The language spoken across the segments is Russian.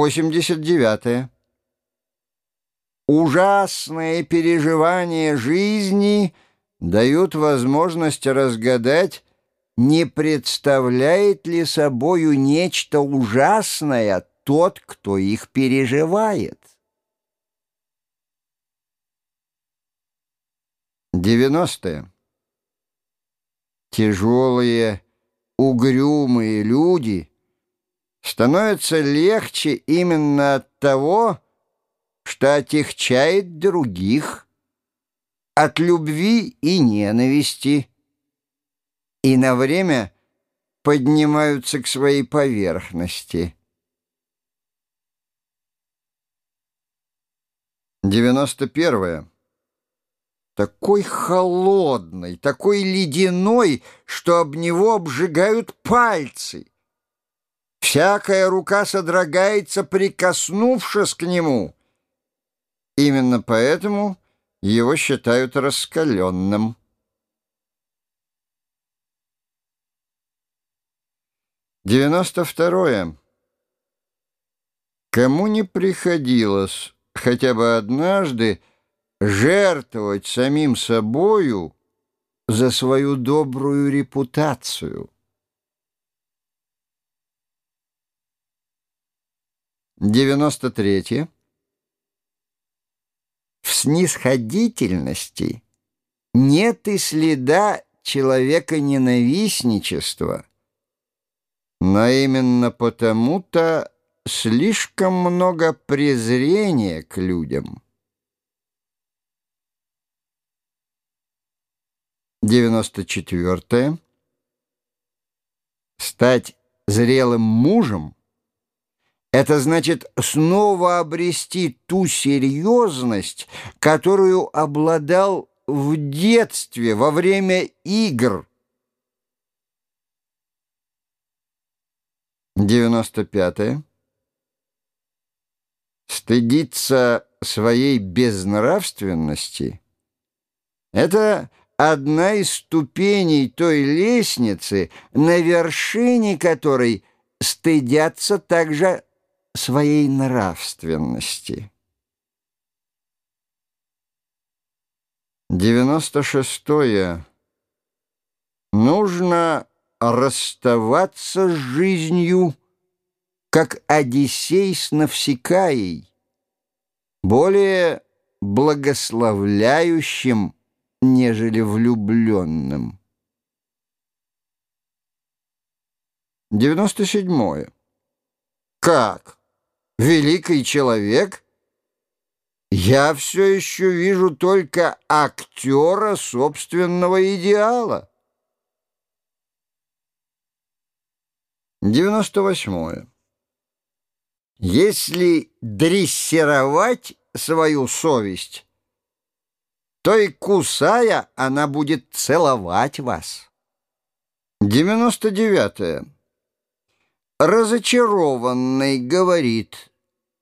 89. -е. Ужасные переживания жизни дают возможность разгадать, не представляет ли собою нечто ужасное тот, кто их переживает. 90. -е. Тяжелые, угрюмые люди становятся легче именно от того, что отягчает других, от любви и ненависти, и на время поднимаются к своей поверхности. 91. Такой холодный, такой ледяной, что об него обжигают пальцы. Всякая рука содрогается, прикоснувшись к нему. Именно поэтому его считают раскаленным. Девяносто второе. Кому не приходилось хотя бы однажды жертвовать самим собою за свою добрую репутацию? Девяносто третье в снисходительности нет и следа человека-ненавистничества, но именно потому-то слишком много презрения к людям. 94. Стать зрелым мужем — это значит снова обрести ту серьезность, которую обладал в детстве, во время игр. 95. -е. Стыдиться своей безнравственности — это одна из ступеней той лестницы, на вершине которой стыдятся также своей нравственности. 96. -е. Нужно расставаться с жизнью, как Одиссей с Навсекаей, более благословляющим, нежели влюбленным. 97. Как? Великий человек, я все еще вижу только актера собственного идеала. 98. Если дрессировать свою совесть, то и кусая она будет целовать вас. 99. Разочарованный говорит –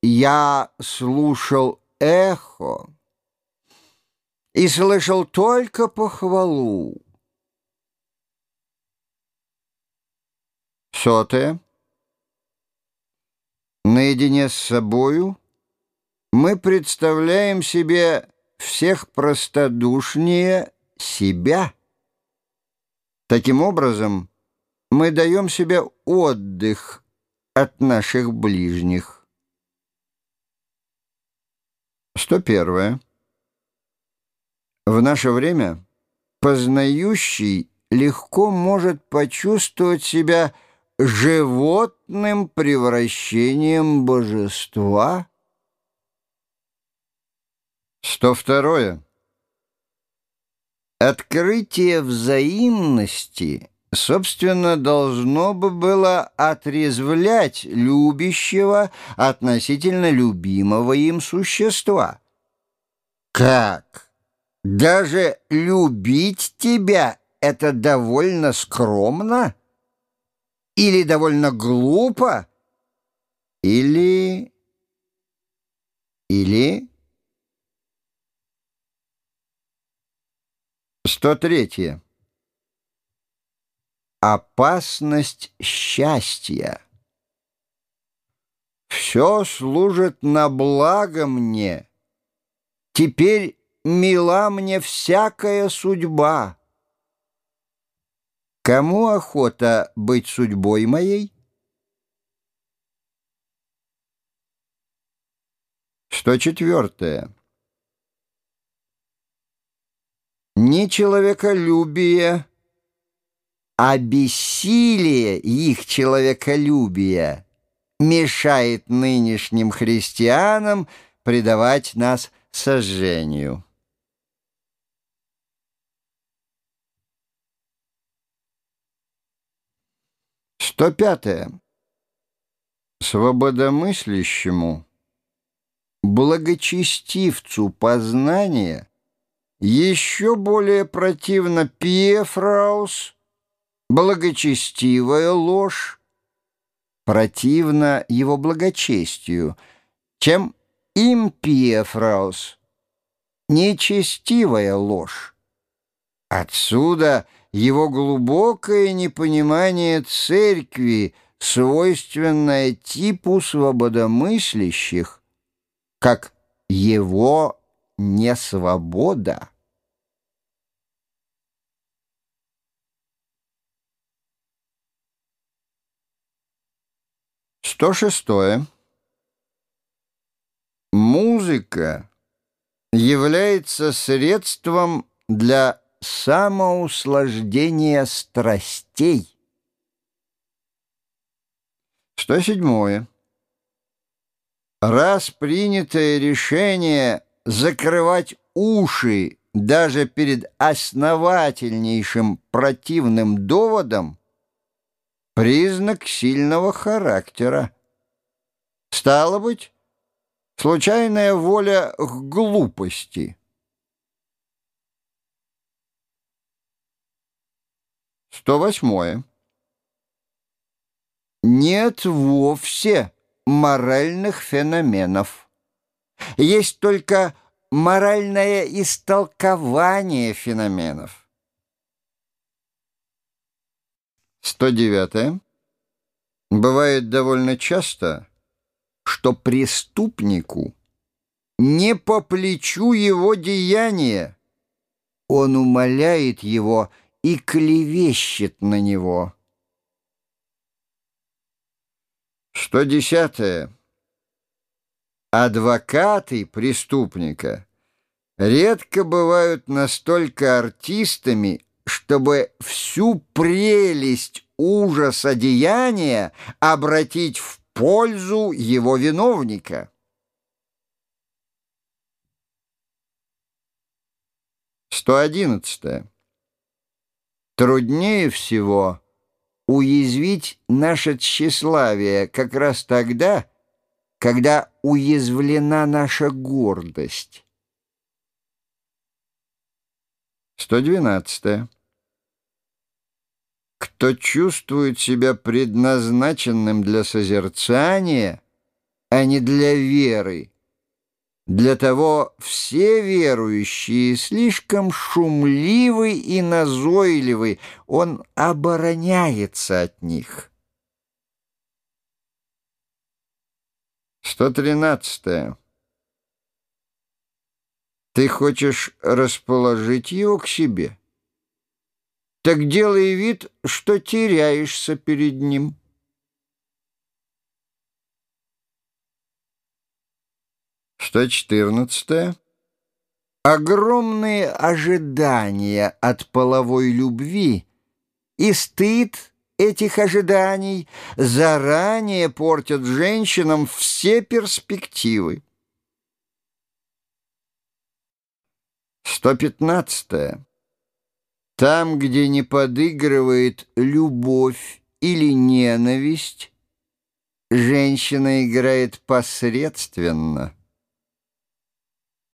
я слушал эхо и слышал только похвалу. Сотое. Наедине с собою мы представляем себе всех простодушнее себя. Таким образом, мы даем себе отдых от наших ближних. 101. В наше время познающий легко может почувствовать себя животным превращением божества. 102. Открытие взаимности, собственно, должно бы было отрезвлять любящего относительно любимого им существа. Как? Даже любить тебя — это довольно скромно? Или довольно глупо? Или... Или... 103. Опасность счастья. Все служит на благо мне. Теперь мила мне всякая судьба. Кому охота быть судьбой моей? 104. Не человеколюбие, а бессилие их человеколюбия мешает нынешним христианам предавать нас сожжению. Сто пятое. Свободомыслящему, благочестивцу познания еще более противно пьефраус, благочестивая ложь, противно его благочестию, чем импиефраус, нечестивая ложь. Отсюда его глубокое непонимание церкви, свойственное типу свободомыслящих, как его несвобода. Сто шестое. Музыка является средством для самоуслаждения страстей. Сто седьмое. Раз принятое решение закрывать уши даже перед основательнейшим противным доводом — признак сильного характера. Стало быть, случайная воля к глупости. Сто восьмое. Нет вовсе моральных феноменов. Есть только моральное истолкование феноменов. 109. Бывает довольно часто, что преступнику не по плечу его деяния, он умоляет его и клевещет на него. 110. Адвокаты преступника редко бывают настолько артистами, чтобы всю прелесть ужаса деяния обратить в пользу его виновника. Сто одиннадцатое. Труднее всего уязвить наше тщеславие как раз тогда, когда уязвлена наша гордость. 112. Кто чувствует себя предназначенным для созерцания, а не для веры, для того все верующие слишком шумливы и назойливы, он обороняется от них. 113. Ты хочешь расположить его к себе? Так делай вид, что теряешься перед ним. 114. Огромные ожидания от половой любви и стыд этих ожиданий заранее портят женщинам все перспективы. 115. Там, где не подыгрывает любовь или ненависть, женщина играет посредственно.